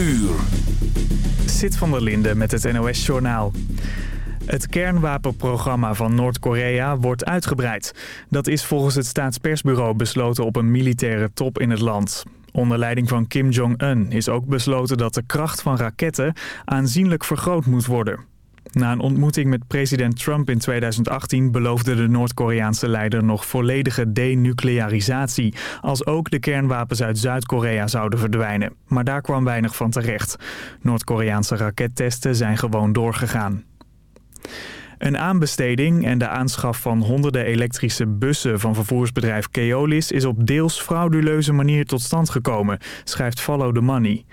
uur. Zit van der Linde met het NOS-journaal. Het kernwapenprogramma van Noord-Korea wordt uitgebreid. Dat is volgens het staatspersbureau besloten op een militaire top in het land. Onder leiding van Kim Jong-un is ook besloten dat de kracht van raketten aanzienlijk vergroot moet worden. Na een ontmoeting met president Trump in 2018 beloofde de Noord-Koreaanse leider nog volledige denuclearisatie, als ook de kernwapens uit Zuid-Korea zouden verdwijnen. Maar daar kwam weinig van terecht. Noord-Koreaanse rakettesten zijn gewoon doorgegaan. Een aanbesteding en de aanschaf van honderden elektrische bussen van vervoersbedrijf Keolis is op deels frauduleuze manier tot stand gekomen, schrijft Follow the Money.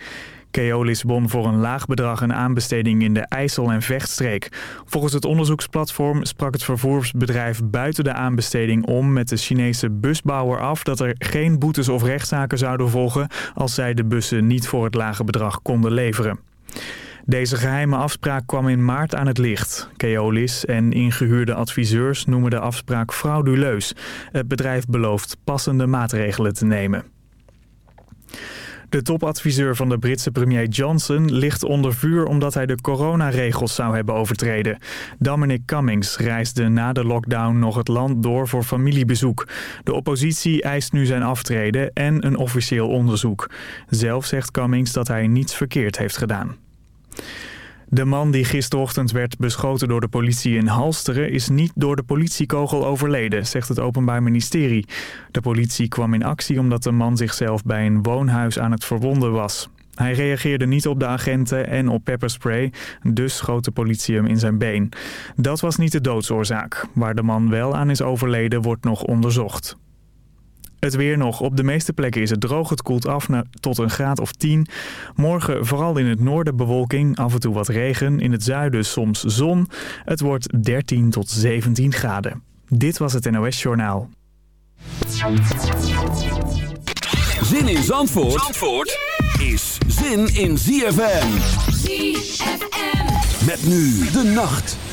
Keolis won voor een laag bedrag een aanbesteding in de IJssel- en Vechtstreek. Volgens het onderzoeksplatform sprak het vervoersbedrijf buiten de aanbesteding om met de Chinese busbouwer af dat er geen boetes of rechtszaken zouden volgen als zij de bussen niet voor het lage bedrag konden leveren. Deze geheime afspraak kwam in maart aan het licht. Keolis en ingehuurde adviseurs noemen de afspraak frauduleus. Het bedrijf belooft passende maatregelen te nemen. De topadviseur van de Britse premier Johnson ligt onder vuur omdat hij de coronaregels zou hebben overtreden. Dominic Cummings reisde na de lockdown nog het land door voor familiebezoek. De oppositie eist nu zijn aftreden en een officieel onderzoek. Zelf zegt Cummings dat hij niets verkeerd heeft gedaan. De man die gisterochtend werd beschoten door de politie in Halsteren... is niet door de politiekogel overleden, zegt het Openbaar Ministerie. De politie kwam in actie omdat de man zichzelf bij een woonhuis aan het verwonden was. Hij reageerde niet op de agenten en op pepperspray, dus schoot de politie hem in zijn been. Dat was niet de doodsoorzaak. Waar de man wel aan is overleden wordt nog onderzocht. Het weer nog. Op de meeste plekken is het droog. Het koelt af naar, tot een graad of 10. Morgen vooral in het noorden bewolking. Af en toe wat regen. In het zuiden soms zon. Het wordt 13 tot 17 graden. Dit was het NOS Journaal. Zin in Zandvoort, Zandvoort is zin in ZFM. ZFM. Met nu de nacht.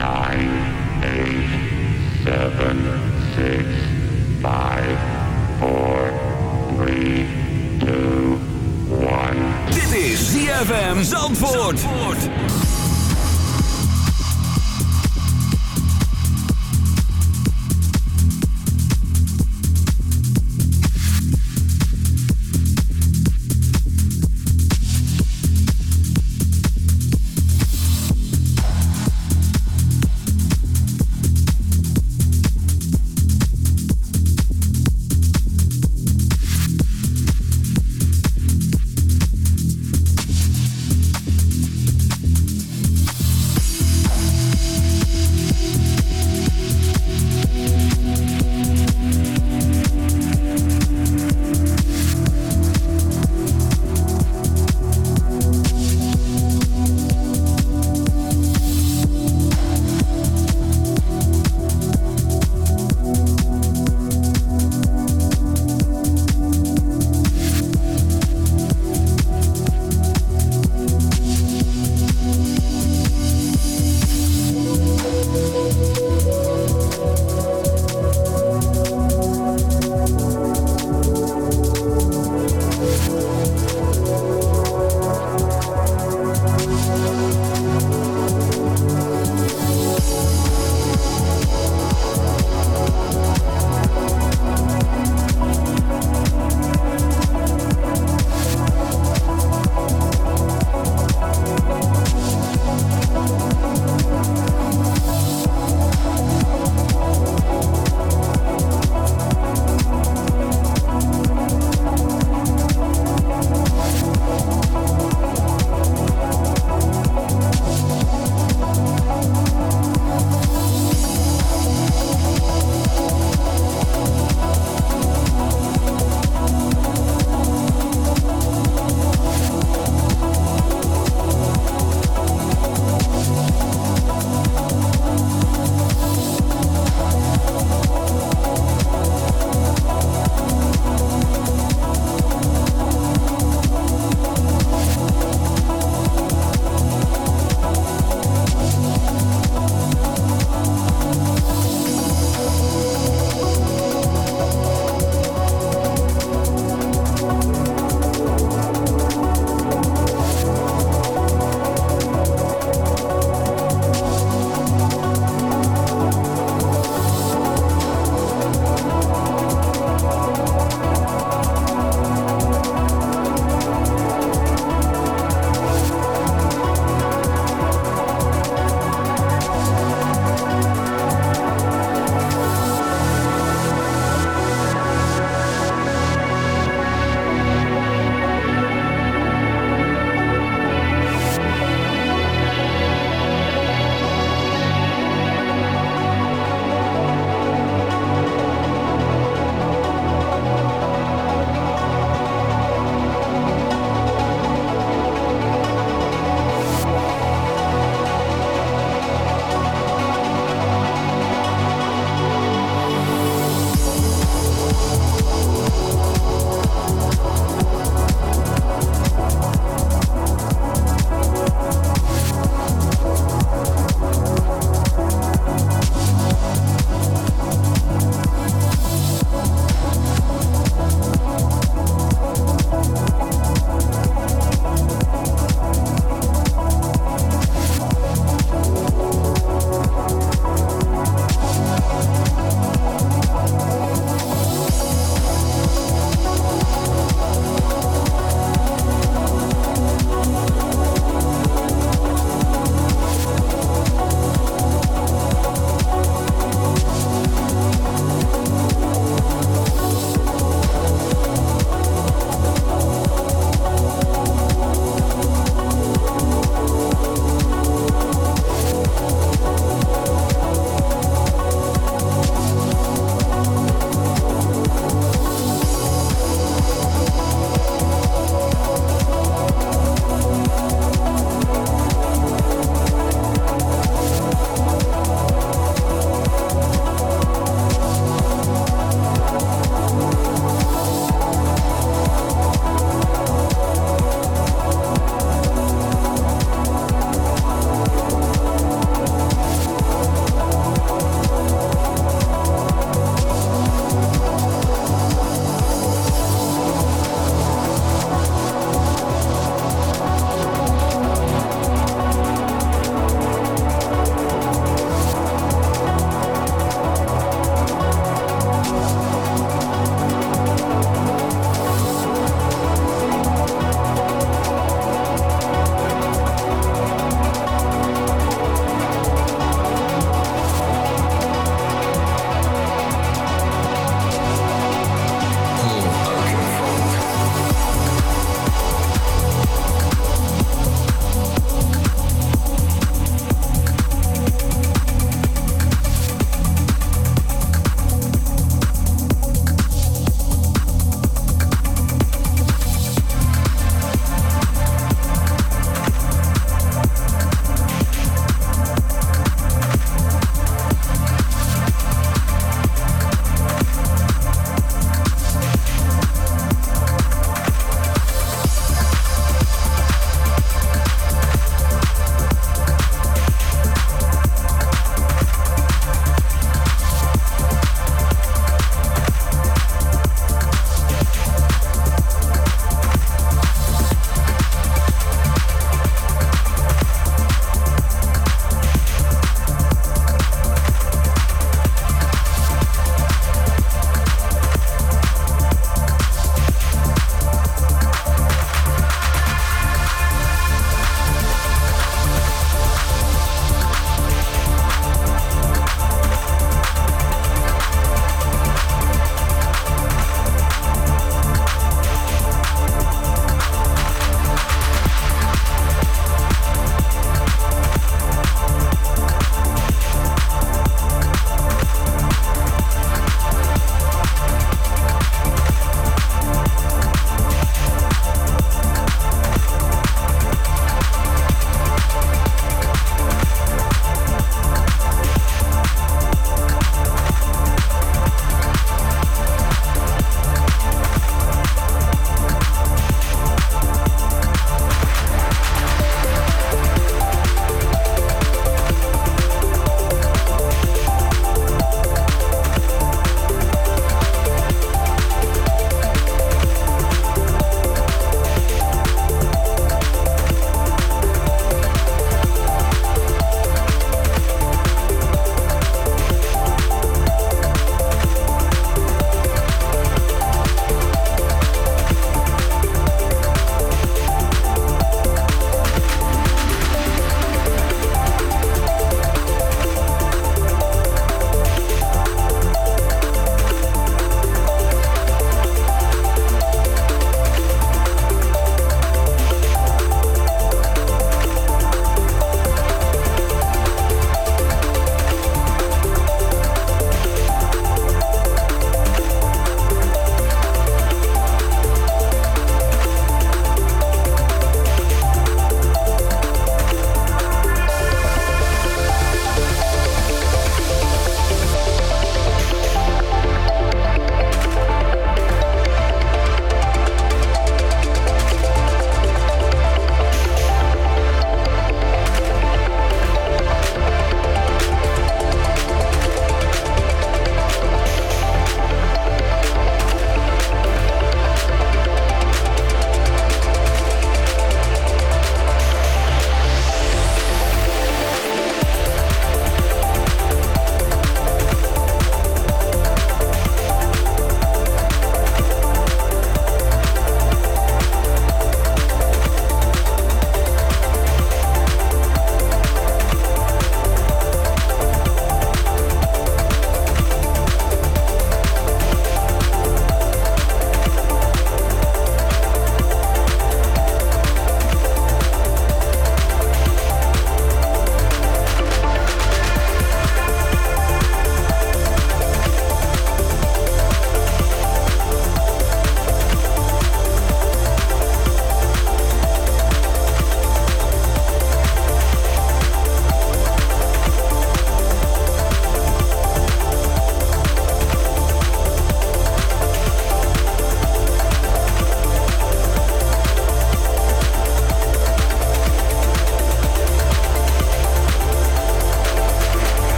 Nine, eight, seven, six, five, four, three, two, one. Dit is ZFM Zandvoort. Zandvoort.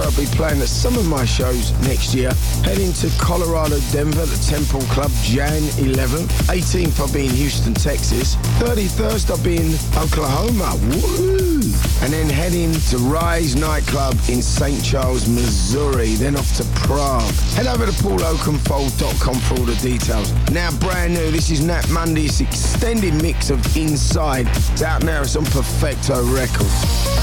Where I'll be playing at some of my shows next year. Heading to Colorado, Denver, the Temple Club, Jan 11th. 18th, I'll be in Houston, Texas. 31st, I'll be in Oklahoma. Woo! And then heading to Rise Nightclub in St. Charles, Missouri. Then off to Prague. Head over to pauloakenfold.com for all the details. Now, brand new, this is Nat Monday's extended mix of Inside. It's out now, it's on Perfecto Records.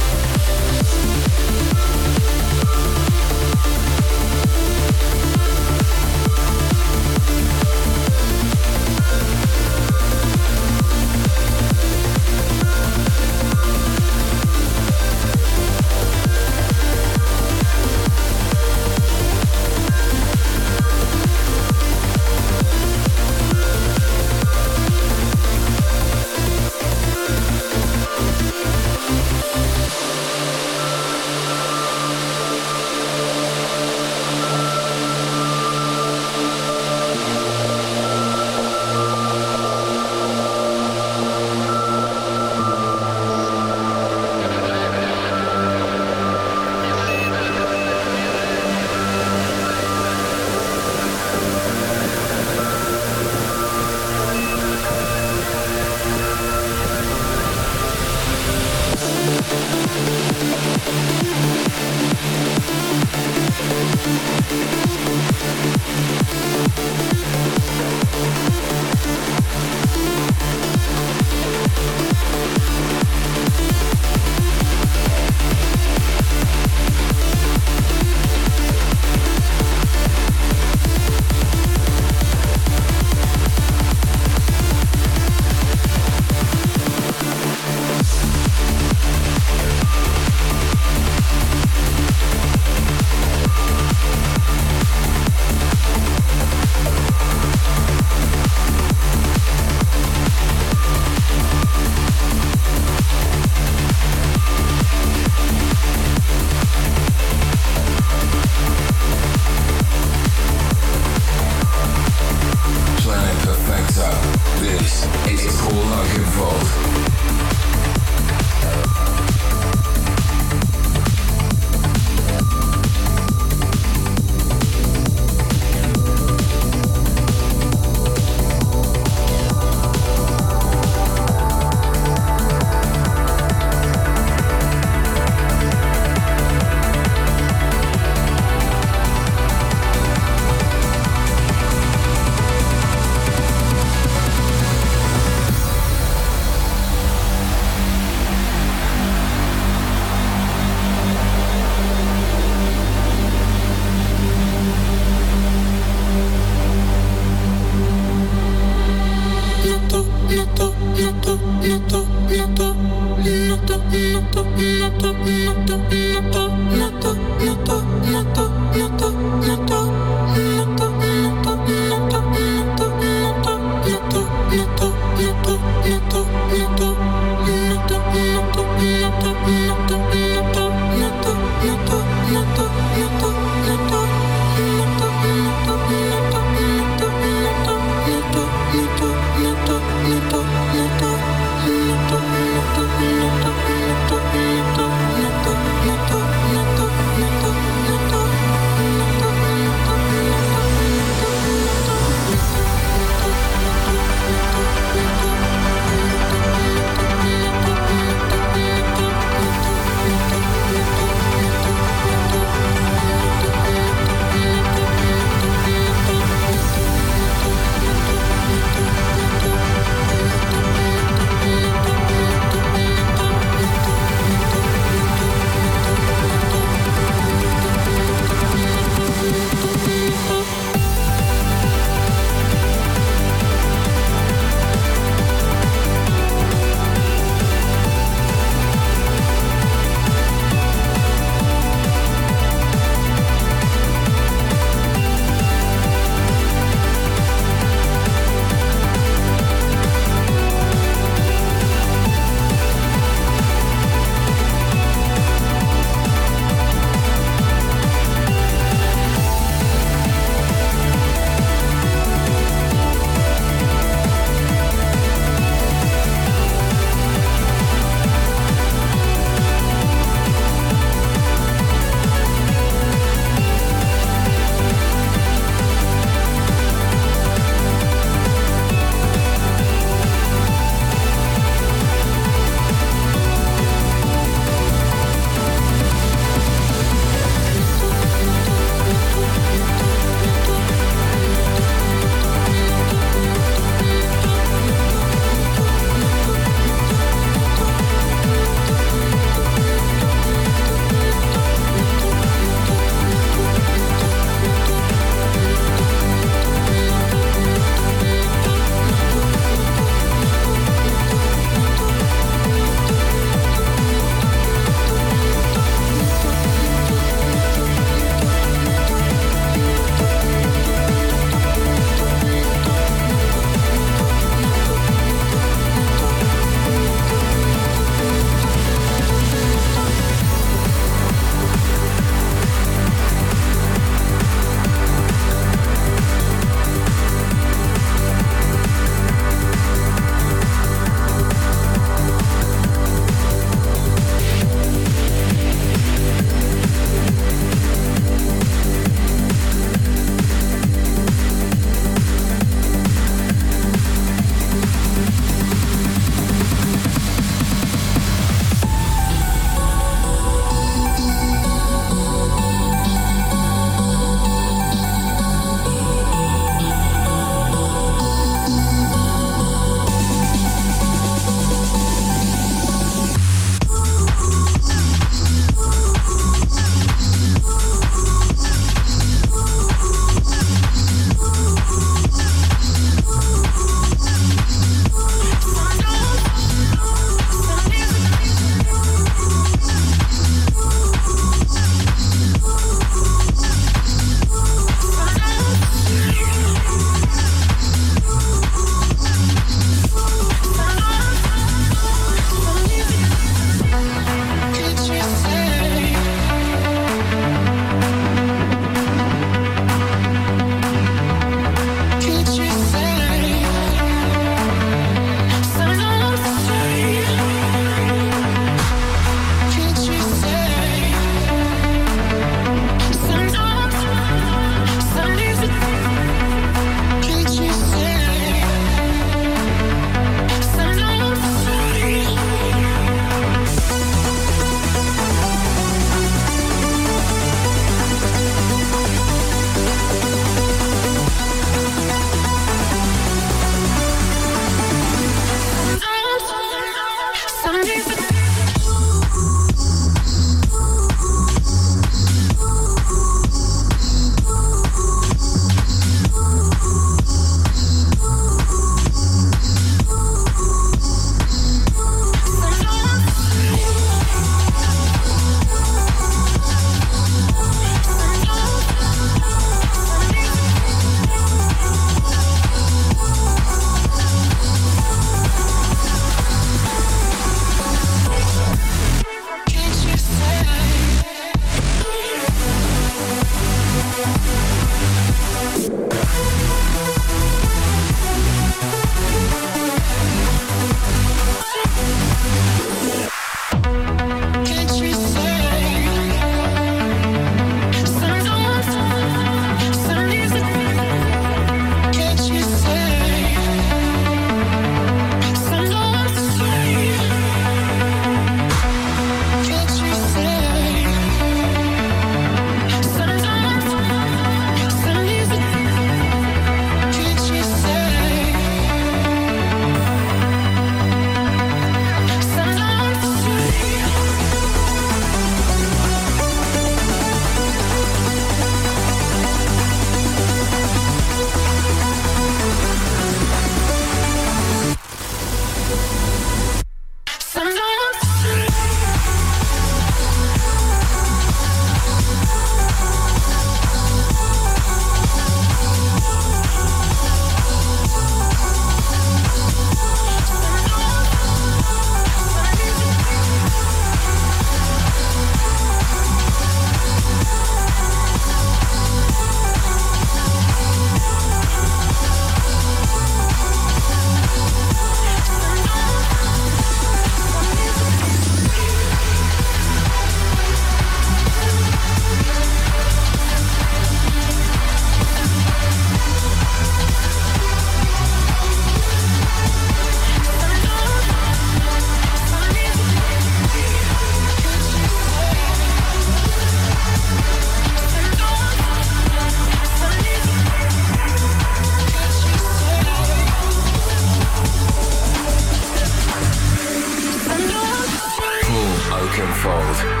can fold.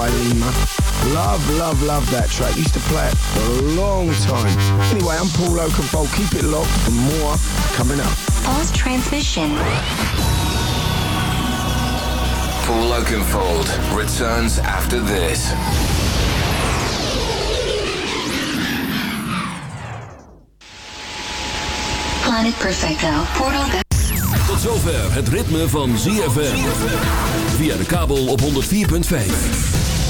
By Lima. Love, love, love that track. Used to play it for a long time. Anyway, I'm Paul Oakenfold. Keep it locked for more coming up. Pause transmission. Paul Oakenfold returns after this. Planet Perfecto. Portal Tot zover het ritme van ZFM. Via de kabel op 104.5.